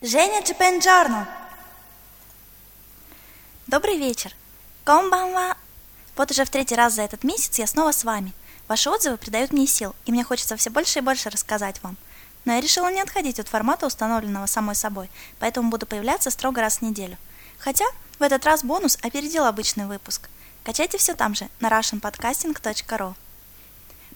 Женя Чепенджорно. Добрый вечер. Комбанва. Вот уже в третий раз за этот месяц я снова с вами. Ваши отзывы придают мне сил, и мне хочется все больше и больше рассказать вам. Но я решила не отходить от формата, установленного самой собой, поэтому буду появляться строго раз в неделю. Хотя в этот раз бонус опередил обычный выпуск. Качайте все там же, на russianpodcasting.ru.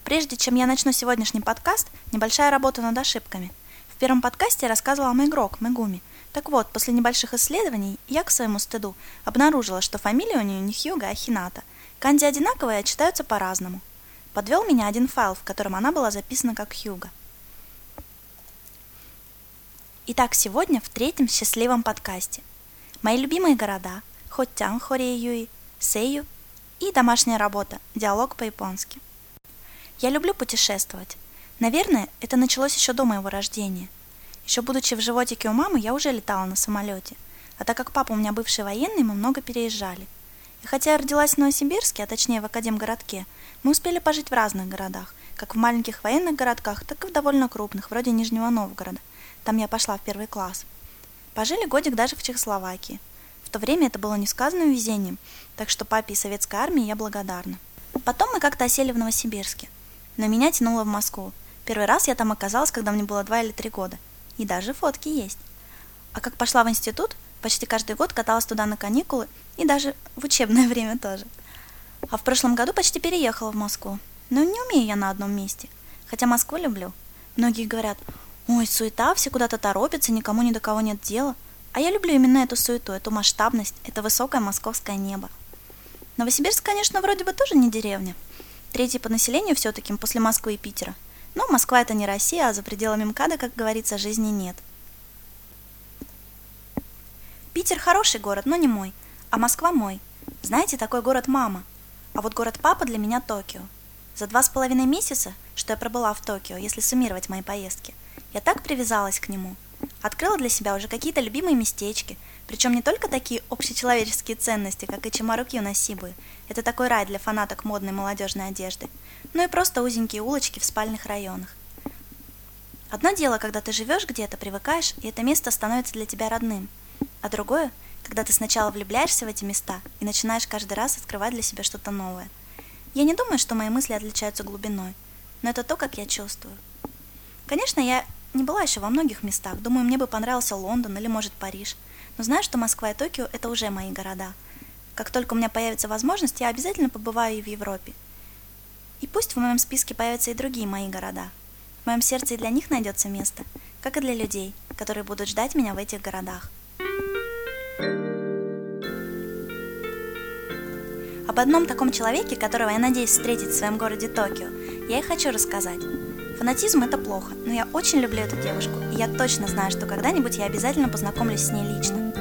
Прежде чем я начну сегодняшний подкаст, небольшая работа над ошибками – первом подкасте я рассказывала о игрок Мегуми. Так вот, после небольших исследований я, к своему стыду, обнаружила, что фамилия у нее не Хьюга, а Хината. Канди одинаковые, а читаются по-разному. Подвел меня один файл, в котором она была записана как Хьюга. Итак, сегодня в третьем счастливом подкасте. Мои любимые города – Хоттян, Хореюи, Сейю и домашняя работа – диалог по-японски. Я люблю путешествовать. Наверное, это началось еще до моего рождения. Еще будучи в животике у мамы, я уже летала на самолете. А так как папа у меня бывший военный, мы много переезжали. И хотя я родилась в Новосибирске, а точнее в Академгородке, мы успели пожить в разных городах, как в маленьких военных городках, так и в довольно крупных, вроде Нижнего Новгорода. Там я пошла в первый класс. Пожили годик даже в Чехословакии. В то время это было несказанным везением, так что папе и советской армии я благодарна. Потом мы как-то осели в Новосибирске, но меня тянуло в Москву, Первый раз я там оказалась, когда мне было два или три года. И даже фотки есть. А как пошла в институт, почти каждый год каталась туда на каникулы и даже в учебное время тоже. А в прошлом году почти переехала в Москву. Но не умею я на одном месте. Хотя Москву люблю. Многие говорят, ой, суета, все куда-то торопятся, никому ни до кого нет дела. А я люблю именно эту суету, эту масштабность, это высокое московское небо. Новосибирск, конечно, вроде бы тоже не деревня. Третий по населению все-таки после Москвы и Питера – но Москва это не Россия, а за пределами МКАДа, как говорится, жизни нет. Питер хороший город, но не мой, а Москва мой. Знаете, такой город мама. А вот город папа для меня Токио. За два с половиной месяца, что я пробыла в Токио, если суммировать мои поездки, я так привязалась к нему. Открыла для себя уже какие-то любимые местечки, причем не только такие общечеловеческие ценности, как и Чимаруки у Насибы. Это такой рай для фанаток модной молодежной одежды – ну и просто узенькие улочки в спальных районах. Одно дело, когда ты живешь где-то, привыкаешь, и это место становится для тебя родным. А другое, когда ты сначала влюбляешься в эти места и начинаешь каждый раз открывать для себя что-то новое. Я не думаю, что мои мысли отличаются глубиной, но это то, как я чувствую. Конечно, я не была еще во многих местах. Думаю, мне бы понравился Лондон или, может, Париж. Но знаю, что Москва и Токио – это уже мои города. Как только у меня появится возможность, я обязательно побываю и в Европе. И пусть в моем списке появятся и другие мои города. В моем сердце и для них найдется место, как и для людей, которые будут ждать меня в этих городах. Об одном таком человеке, которого я надеюсь встретить в своем городе Токио, я и хочу рассказать. Фанатизм – это плохо, но я очень люблю эту девушку, и я точно знаю, что когда-нибудь я обязательно познакомлюсь с ней лично.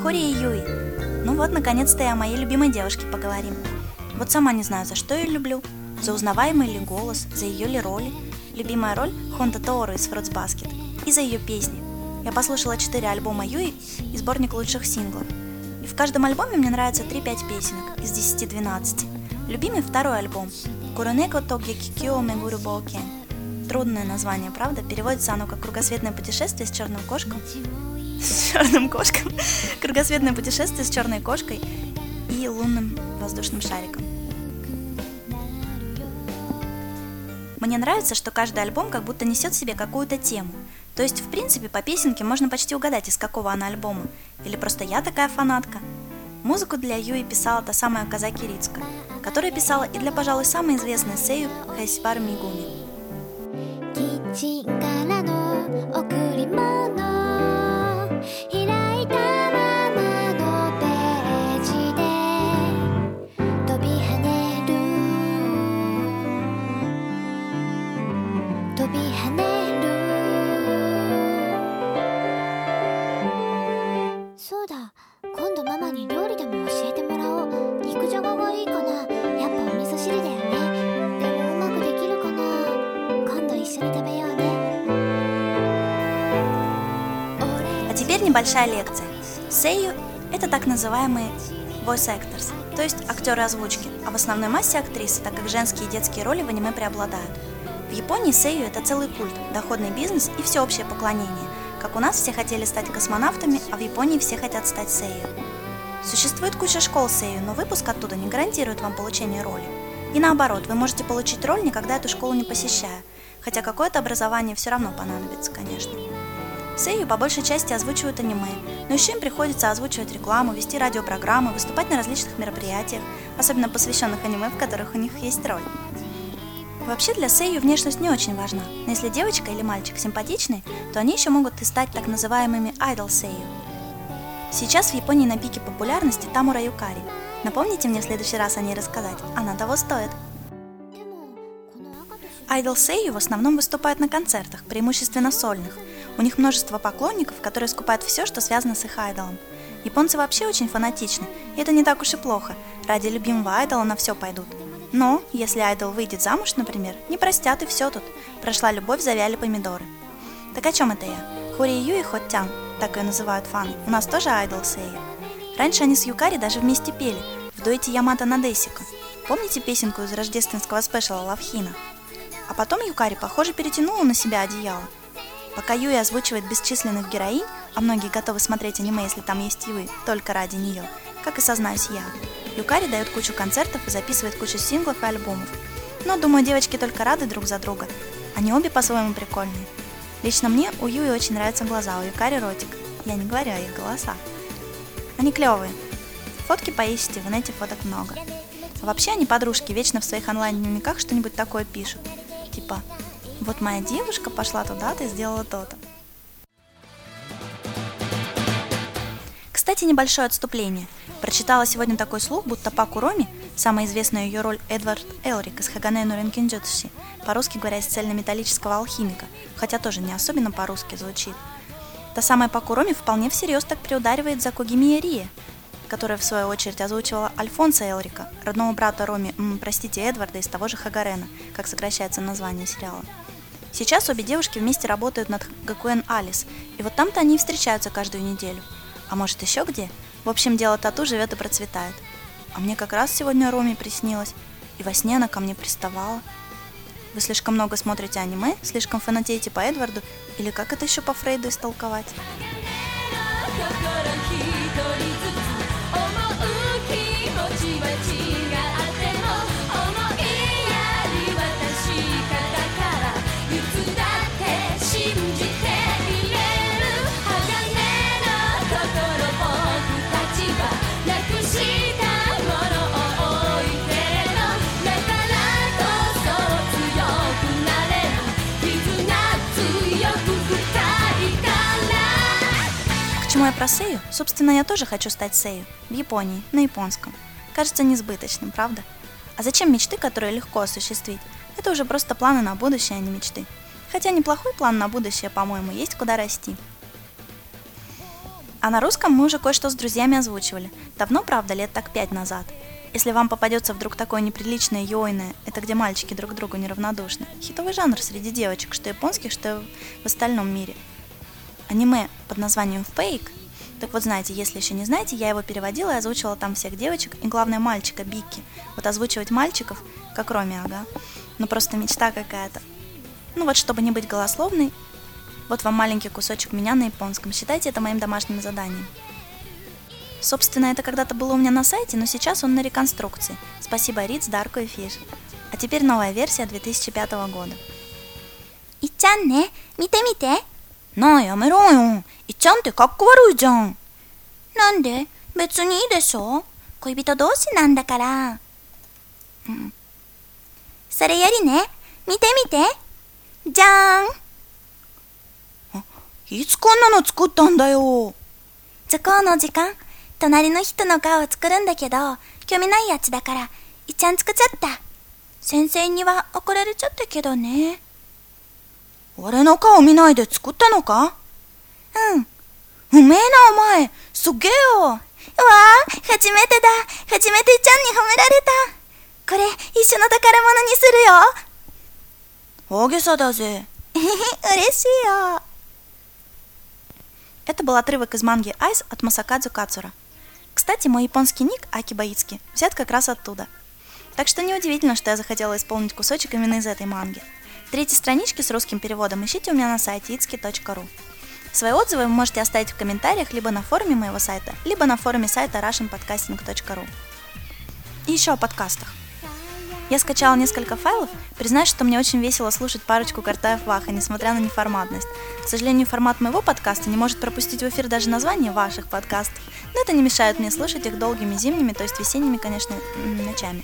Хори и Юи. Ну вот, наконец-то и о моей любимой девушке поговорим. Вот сама не знаю, за что ее люблю, за узнаваемый ли голос, за ее ли роли. Любимая роль Хонда Тоору из Fruits Basket и за ее песни. Я послушала четыре альбома Юи и сборник лучших синглов. И в каждом альбоме мне нравится 3-5 песенок из 10-12. Любимый второй альбом Куронеко Токи Кикио Мегуру Боукен. Трудное название, правда? Переводится оно как «Кругосветное путешествие с черным кошком». С черным кошком. Кругосветное путешествие с черной кошкой и лунным воздушным шариком. Мне нравится, что каждый альбом как будто несет в себе какую-то тему. То есть, в принципе, по песенке можно почти угадать, из какого она альбома. Или просто я такая фанатка. Музыку для Юи писала та самая Казаки Рицка, которая писала и для, пожалуй, самой известной Сею Хайсибар Мигуми. 力の贈り物。Теперь небольшая лекция. Сею – это так называемые voice actors, то есть актеры озвучки, а в основной массе актрисы, так как женские и детские роли в аниме преобладают. В Японии сейю – это целый культ, доходный бизнес и всеобщее поклонение. Как у нас все хотели стать космонавтами, а в Японии все хотят стать сейю. Существует куча школ сейю, но выпуск оттуда не гарантирует вам получение роли. И наоборот, вы можете получить роль, никогда эту школу не посещая, хотя какое-то образование все равно понадобится, конечно. Сейю по большей части озвучивают аниме, но еще им приходится озвучивать рекламу, вести радиопрограммы, выступать на различных мероприятиях, особенно посвященных аниме, в которых у них есть роль. Вообще для Сэйю внешность не очень важна, но если девочка или мальчик симпатичный, то они еще могут и стать так называемыми idol Сэйю. Сейчас в Японии на пике популярности Тамура Юкари. Напомните мне в следующий раз о ней рассказать, она того стоит. Idol Сэйю в основном выступают на концертах, преимущественно сольных. У них множество поклонников, которые скупают все, что связано с их айдолом. Японцы вообще очень фанатичны, и это не так уж и плохо. Ради любимого айдола на все пойдут. Но, если айдол выйдет замуж, например, не простят и все тут. Прошла любовь, завяли помидоры. Так о чем это я? Хори Ю и Хоттян, так ее называют фаны, у нас тоже айдол Сея. Раньше они с Юкари даже вместе пели, в дуэте Ямато Надесика. Помните песенку из рождественского спешала Лавхина? А потом Юкари, похоже, перетянула на себя одеяло. Пока Юи озвучивает бесчисленных героинь, а многие готовы смотреть аниме, если там есть и вы, только ради нее, как и сознаюсь я, Юкари дает кучу концертов и записывает кучу синглов и альбомов. Но, думаю, девочки только рады друг за друга. Они обе по-своему прикольные. Лично мне у Юи очень нравятся глаза, у Юкари ротик. Я не говорю о их голосах. Они клевые. Фотки поищите, в инете фоток много. А вообще они подружки, вечно в своих онлайн-дневниках что-нибудь такое пишут. Типа, вот моя девушка пошла туда-то и сделала то-то. Кстати, небольшое отступление. Прочитала сегодня такой слух, будто Паку Роми, самая известная ее роль Эдвард Элрик из Хагане Нурен Кинджетши, по-русски говоря, из цельнометаллического алхимика, хотя тоже не особенно по-русски звучит. Та самая Паку Роми вполне всерьез так приударивает за Когими Рие, которая в свою очередь озвучивала Альфонса Элрика, родного брата Роми, м, простите, Эдварда из того же Хагарена, как сокращается название сериала. Сейчас обе девушки вместе работают над Гакуэн Алис, и вот там-то они встречаются каждую неделю. А может еще где? В общем, дело тату живет и процветает. А мне как раз сегодня Роми приснилось, и во сне она ко мне приставала. Вы слишком много смотрите аниме, слишком фанатеете по Эдварду, или как это еще по Фрейду истолковать? Почему я про Сею? Собственно, я тоже хочу стать Сею. В Японии, на японском. Кажется несбыточным, правда? А зачем мечты, которые легко осуществить? Это уже просто планы на будущее, а не мечты. Хотя неплохой план на будущее, по-моему, есть куда расти. А на русском мы уже кое-что с друзьями озвучивали. Давно, правда, лет так пять назад. Если вам попадется вдруг такое неприличное йойное, это где мальчики друг другу неравнодушны, хитовый жанр среди девочек, что японских, что в остальном мире – аниме под названием Fake. Так вот, знаете, если еще не знаете, я его переводила и озвучивала там всех девочек, и главное мальчика Бики. Вот озвучивать мальчиков, как Роми, ага. Ну просто мечта какая-то. Ну вот, чтобы не быть голословной, вот вам маленький кусочек меня на японском. Считайте это моим домашним заданием. Собственно, это когда-то было у меня на сайте, но сейчас он на реконструкции. Спасибо Риц, Дарко и Фиш. А теперь новая версия 2005 года. いっちゃんね、見て見て。 なあ、やめろよ。いちゃんってかっこ悪いじゃん。なんで？別にいいでしょ？恋人同士なんだから。うん。それよりね、見て見て。じゃーん。いつこんなの作ったんだよ。図工の時間、隣の人の顔を作るんだけど、興味ないやつだから、いっちゃん作っちゃった。先生には怒られちゃったけどね。俺の顔見ないで作ったのかうん。うめえなお前。すげえよ。うわあ、初めてだ。初めていっちゃんに褒められた。これ、一緒の宝物にす大げさだぜ。るよ。嬉しいよ。 Это был отрывок из манги Айс от Масакадзу Кацура. Кстати, мой японский ник Аки Баицки взят как раз оттуда. Так что неудивительно, что я захотела исполнить кусочек именно из этой манги. Третьи странички с русским переводом ищите у меня на сайте itski.ru. Свои отзывы вы можете оставить в комментариях либо на форуме моего сайта, либо на форуме сайта russianpodcasting.ru. И еще о подкастах. Я скачала несколько файлов, признаюсь, что мне очень весело слушать парочку Картаев Ваха, несмотря на неформатность. К сожалению, формат моего подкаста не может пропустить в эфир даже название ваших подкастов, но это не мешает мне слушать их долгими зимними, то есть весенними, конечно, ночами.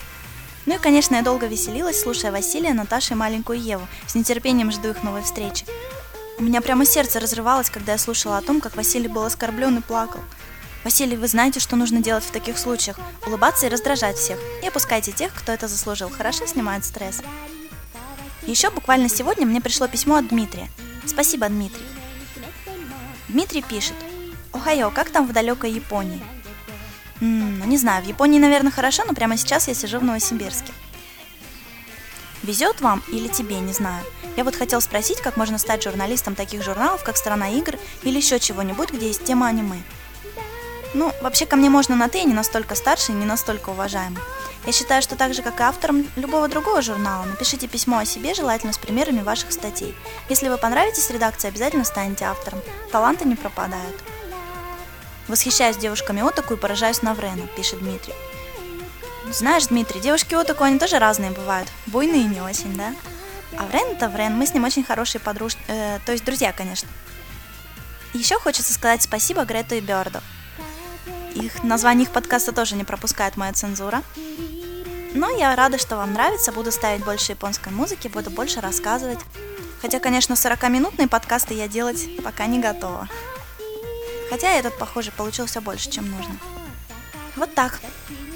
Ну и, конечно, я долго веселилась, слушая Василия, Наташу и маленькую Еву. С нетерпением жду их новой встречи. У меня прямо сердце разрывалось, когда я слушала о том, как Василий был оскорблен и плакал. Василий, вы знаете, что нужно делать в таких случаях? Улыбаться и раздражать всех. И опускайте тех, кто это заслужил. Хорошо снимает стресс. Еще буквально сегодня мне пришло письмо от Дмитрия. Спасибо, Дмитрий. Дмитрий пишет. Охайо, как там в далекой Японии? Ну не знаю, в Японии, наверное, хорошо, но прямо сейчас я сижу в Новосибирске. Везет вам или тебе, не знаю. Я вот хотел спросить, как можно стать журналистом таких журналов, как «Страна игр» или еще чего-нибудь, где есть тема аниме. Ну, вообще ко мне можно на «ты», я не настолько старше и не настолько уважаемый. Я считаю, что так же, как и автором любого другого журнала, напишите письмо о себе, желательно с примерами ваших статей. Если вы понравитесь редакции, обязательно станете автором. Таланты не пропадают. Восхищаюсь девушками Отаку и поражаюсь Наврену, пишет Дмитрий. Знаешь, Дмитрий, девушки Отаку, они тоже разные бывают. Буйные не очень, да? А Врен это Врен, мы с ним очень хорошие подружки, э, то есть друзья, конечно. Еще хочется сказать спасибо Грету и Бёрду. Их название их подкаста тоже не пропускает моя цензура. Но я рада, что вам нравится, буду ставить больше японской музыки, буду больше рассказывать. Хотя, конечно, 40-минутные подкасты я делать пока не готова. Хотя этот, похоже, получился больше, чем нужно. Вот так.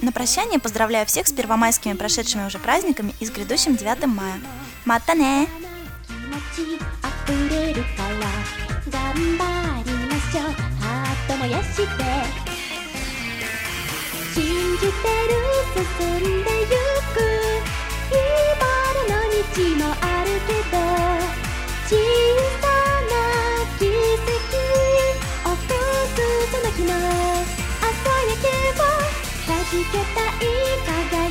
На прощание поздравляю всех с первомайскими прошедшими уже праздниками и с грядущим 9 мая. Мата не! 信じてる進んでゆく茨の道もあるけど小さな奇跡起こすそ の日の朝焼けを弾けたい輝き